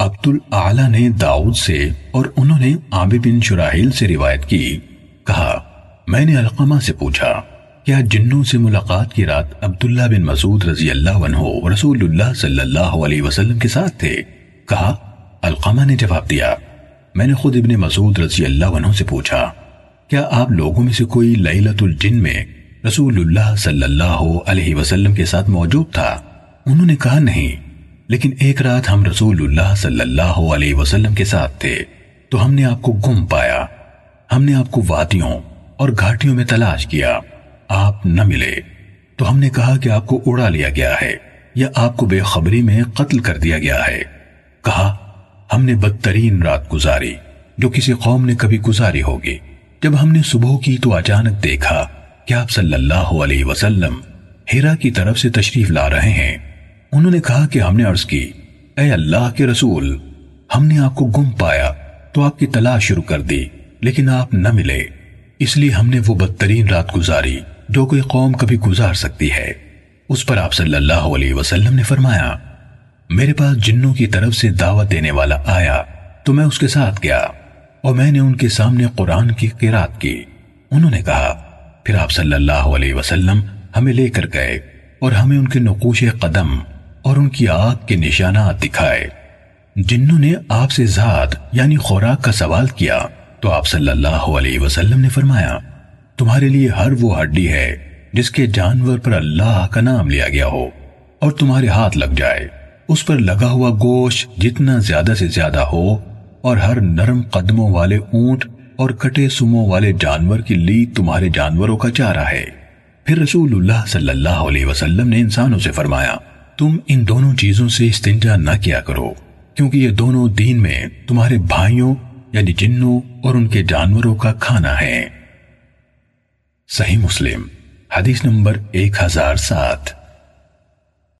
عبد العلا نے داؤد سے اور انہوں نے عابی بن شراحیل سے روایت کی۔ کہا، میں نے علقمہ سے پوچھا، کیا جنوں سے ملاقات کی رات عبداللہ بن مسعود رضی اللہ عنہ رسول اللہ صلی اللہ علیہ وسلم کے ساتھ تھے؟ کہا علقمہ نے جواب دیا، میں نے خود ابن مسعود رضی اللہ عنہ سے پوچھا، کیا آپ لوگوں میں سے کوئی لیلت الجن میں رسول اللہ صلی اللہ علیہ وسلم کے ساتھ موجود تھا؟ انہوں نے کہا، نہیں۔ لیکن ایک رات ہم رسول اللہ صلی اللہ علیہ وسلم کے ساتھ تھے تو ہم نے آپ کو گم پایا۔ ہم نے آپ کو وادیوں اور گھاٹیوں میں تلاش کیا۔ آپ نہ ملے۔ تو ہم نے کہا کہ آپ کو اڑا لیا گیا ہے یا آپ کو بے خبری میں قتل کر دیا گیا ہے۔ کہا، ہم نے بدترین رات گزاری جو کسی قوم نے کبھی گزاری ہوگی۔ جب ہم نے صبح کی تو اچانک دیکھا کہ آپ صلی اللہ علیہ وسلم ہیرا کی طرف سے تشریف لا رہے ہیں۔ انہوں نے کہا کہ ہم نے عرض کی، اے اللہ کے رسول، ہم نے آپ کو گم پایا، تو آپ کی تلاش شروع کر دی، لیکن آپ نہ ملے۔ اس لیے ہم نے وہ بدترین رات گزاری، جو کوئی قوم کبھی گزار سکتی ہے۔ اس پر آپ صلی اللہ علیہ وسلم نے فرمایا، میرے پاس جنوں کی طرف سے دعوت دینے والا آیا، تو میں اس کے ساتھ گیا، اور میں نے ان کے سامنے قرآن کی قرات کی۔ انہوں نے کہا، پھر آپ صلی اللہ علیہ وسلم ہمیں لے کر گئے، اور ہمیں ان کے نقوش قدم اور ان کی آگ کے نشانات دکھائے۔ جنہوں نے آپ سے ذات یعنی خوراک کا سوال کیا، تو آپ صلی اللہ علیہ وسلم نے فرمایا، تمہارے لیے ہر وہ ہڈی ہے جس کے جانور پر اللہ کا نام لیا گیا ہو، اور تمہارے ہاتھ لگ جائے۔ اس پر لگا ہوا گوشت جتنا زیادہ سے زیادہ ہو، اور ہر نرم قدموں والے اونٹ اور کٹے سموں والے جانور کی لی تمہارے جانوروں کا چارہ ہے۔ پھر رسول اللہ صلی اللہ علیہ وسلم نے انسانوں سے فرمایا تم ان دونوں چیزوں سے استنجا نہ کیا کرو، کیونکہ یہ دونوں دین میں تمہارے بھائیوں یعنی جنوں اور ان کے جانوروں کا کھانا ہے۔ صحیح مسلم، حدیث نمبر ایک ہزار سات۔